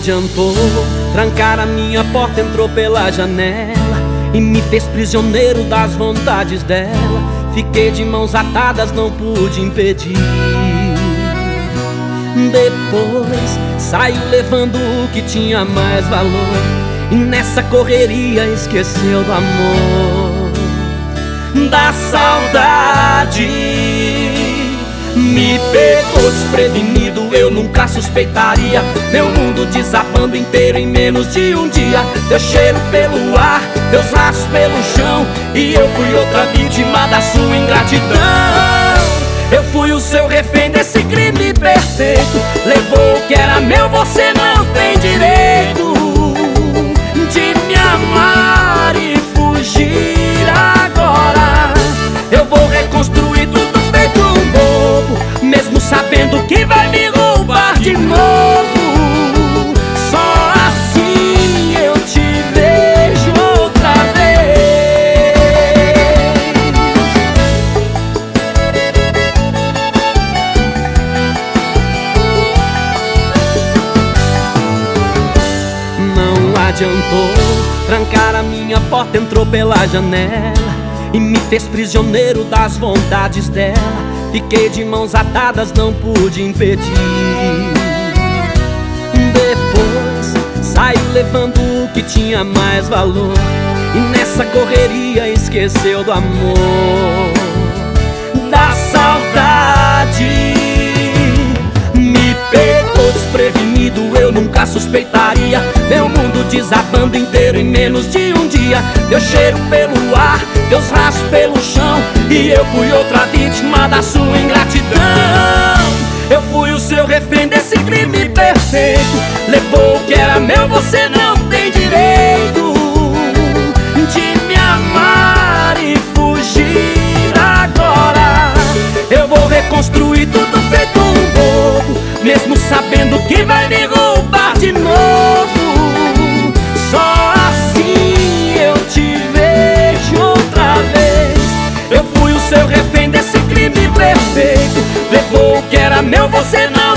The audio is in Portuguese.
adiantou trancar a minha porta, entrou pela janela e me fez prisioneiro das vontades dela. Fiquei de mãos atadas, não pude impedir. Depois saiu levando o que tinha mais valor e nessa correria esqueceu do amor, da saudade. Me pegou desprevenido, eu nunca suspeitaria. Meu mundo desabando inteiro em menos de um dia. Teu cheiro pelo ar, teus braços pelo chão. E eu fui outra vítima da sua ingratidão. Eu fui o seu refém desse crime perfeito. Levou o que era meu, você não tem direito adiantou trancar a minha porta, entrou pela janela e me fez prisioneiro das vontades dela. Fiquei de mãos atadas, não pude impedir. Depois saiu levando o que tinha mais valor. E nessa correria esqueceu do amor, da saudade. Me pegou desprevenido, eu nunca suspeitaria. Mundo desabando inteiro em menos de um dia. Teu cheiro pelo ar, teus rastros pelo chão. E eu fui outra vítima da sua ingratidão Eu fui o seu refém desse crime perfeito Levou o que era meu, você não tem direito De me amar e fugir agora Eu vou reconstruir tudo feito seu refém desse crime perfeito. Levou o que era meu, você não